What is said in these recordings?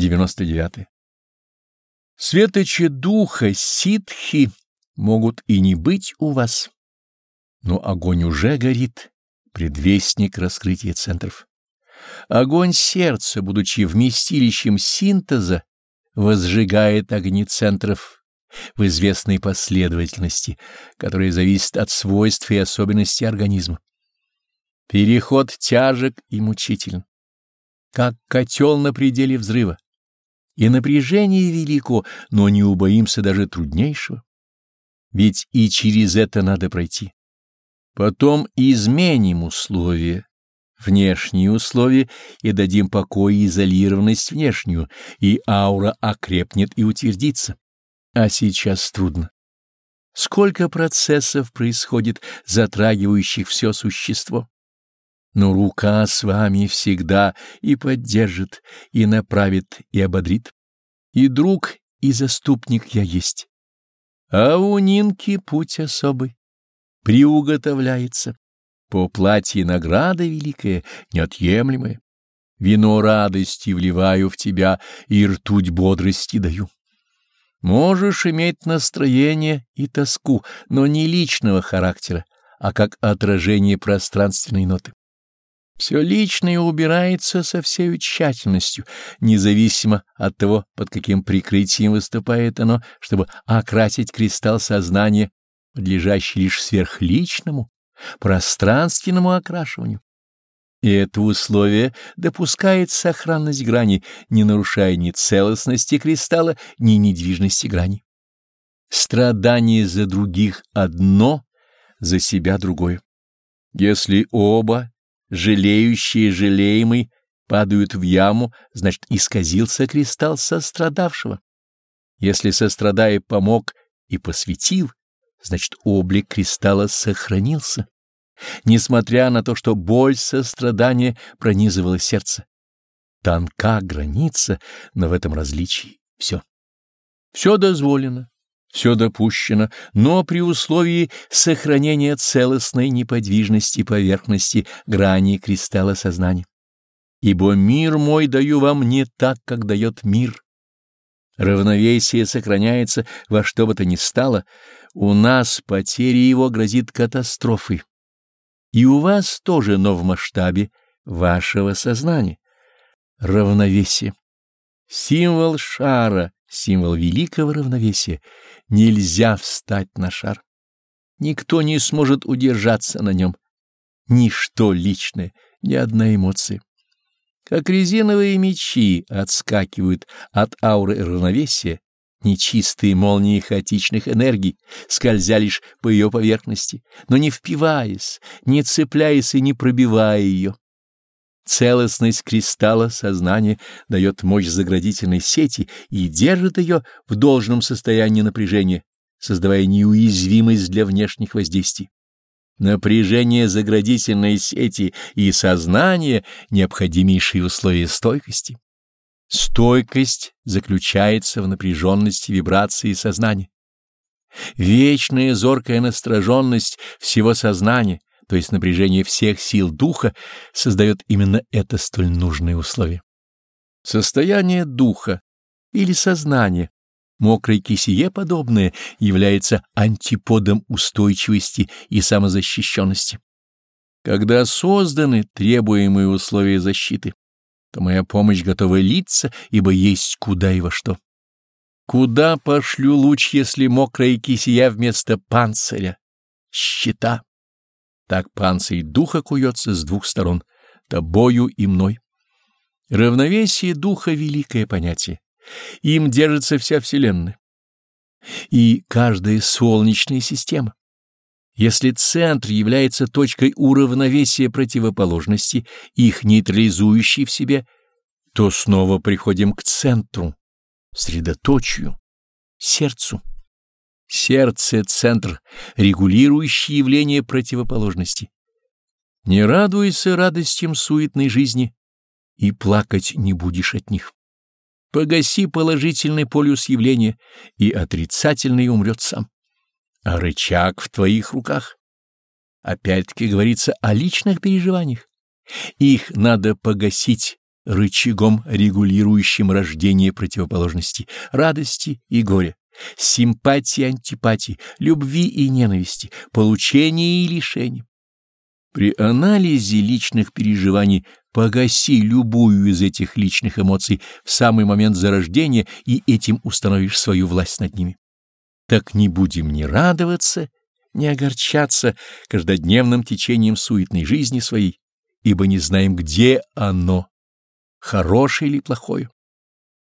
99. Светочи духа ситхи могут и не быть у вас, но огонь уже горит, предвестник раскрытия центров. Огонь сердца, будучи вместилищем синтеза, возжигает огни центров в известной последовательности, которая зависит от свойств и особенностей организма. Переход тяжек и мучителен, как котел на пределе взрыва. И напряжение велико, но не убоимся даже труднейшего. Ведь и через это надо пройти. Потом изменим условия, внешние условия, и дадим покой и изолированность внешнюю, и аура окрепнет и утвердится. А сейчас трудно. Сколько процессов происходит, затрагивающих все существо. Но рука с вами всегда и поддержит, и направит, и ободрит. И друг, и заступник я есть. А у Нинки путь особый, приуготовляется. По платье награда великая, неотъемлемая. Вино радости вливаю в тебя и ртуть бодрости даю. Можешь иметь настроение и тоску, но не личного характера, а как отражение пространственной ноты. Все личное убирается со всей тщательностью, независимо от того, под каким прикрытием выступает оно, чтобы окрасить кристалл сознания, подлежащий лишь сверхличному, пространственному окрашиванию. И это условие допускает сохранность грани, не нарушая ни целостности кристалла, ни недвижности грани. Страдание за других одно, за себя другое. Если оба, жалеющие и жалеемый, падают в яму, значит, исказился кристалл сострадавшего. Если сострадая помог и посвятил, значит, облик кристалла сохранился, несмотря на то, что боль сострадания пронизывала сердце. Тонка граница, но в этом различии все. Все дозволено, все допущено, но при условии сохранения целостной неподвижности поверхности грани кристалла сознания. Ибо мир мой даю вам не так, как дает мир. Равновесие сохраняется во что бы то ни стало, у нас потеря его грозит катастрофой. И у вас тоже, но в масштабе вашего сознания. Равновесие. Символ шара, символ великого равновесия. Нельзя встать на шар. Никто не сможет удержаться на нем. Ничто личное, ни одна эмоция. Как резиновые мечи отскакивают от ауры равновесия, нечистые молнии хаотичных энергий, скользя лишь по ее поверхности, но не впиваясь, не цепляясь и не пробивая ее. Целостность кристалла сознания дает мощь заградительной сети и держит ее в должном состоянии напряжения, создавая неуязвимость для внешних воздействий. Напряжение заградительной сети и сознание — необходимейшие условия стойкости. Стойкость заключается в напряженности вибрации сознания. Вечная зоркая настороженность всего сознания, то есть напряжение всех сил духа, создает именно это столь нужное условие. Состояние духа или сознания, мокрой кисее подобное, является антиподом устойчивости и самозащищенности. Когда созданы требуемые условия защиты, то моя помощь готова литься, ибо есть куда и во что. Куда пошлю луч, если мокрая кисия вместо панциря? Щита. Так панцирь духа куется с двух сторон, тобою и мной. Равновесие духа — великое понятие. Им держится вся Вселенная. И каждая солнечная система. Если центр является точкой уравновесия противоположности, их нейтрализующей в себе, то снова приходим к центру, средоточию, сердцу. Сердце — центр, регулирующий явление противоположности. Не радуйся радостям суетной жизни, и плакать не будешь от них. Погаси положительный полюс явления, и отрицательный умрет сам а рычаг в твоих руках. Опять-таки говорится о личных переживаниях. Их надо погасить рычагом, регулирующим рождение противоположностей, радости и горя, симпатии и антипатии, любви и ненависти, получения и лишения. При анализе личных переживаний погаси любую из этих личных эмоций в самый момент зарождения и этим установишь свою власть над ними. Так не будем ни радоваться, ни огорчаться каждодневным течением суетной жизни своей, ибо не знаем, где оно, хорошее или плохое.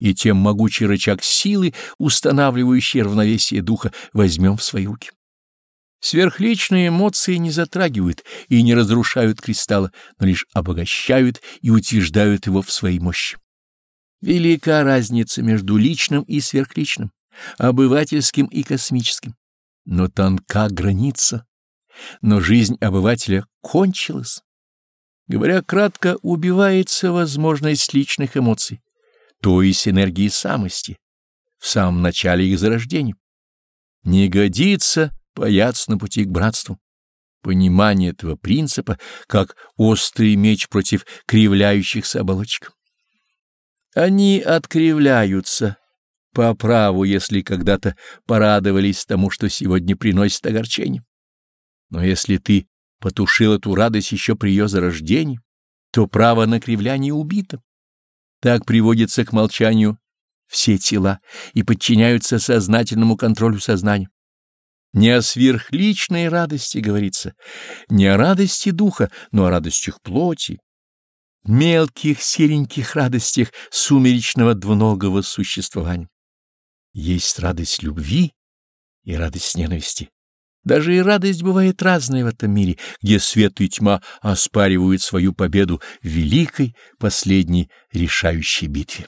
И тем могучий рычаг силы, устанавливающий равновесие духа, возьмем в свои руки. Сверхличные эмоции не затрагивают и не разрушают кристалла, но лишь обогащают и утверждают его в своей мощи. Велика разница между личным и сверхличным, обывательским и космическим. Но тонка граница. Но жизнь обывателя кончилась. Говоря кратко, убивается возможность личных эмоций, то есть энергии самости, в самом начале их зарождения. Не годится бояться на пути к братству. Понимание этого принципа как острый меч против кривляющихся оболочек. Они откривляются по праву, если когда-то порадовались тому, что сегодня приносит огорчение. Но если ты потушил эту радость еще при ее зарождении, то право на кривляние убито. Так приводится к молчанию все тела и подчиняются сознательному контролю сознания. Не о сверхличной радости говорится, не о радости духа, но о радостях плоти, мелких сереньких радостях сумеречного двуногого существования. Есть радость любви и радость ненависти. Даже и радость бывает разная в этом мире, где свет и тьма оспаривают свою победу в великой последней решающей битве.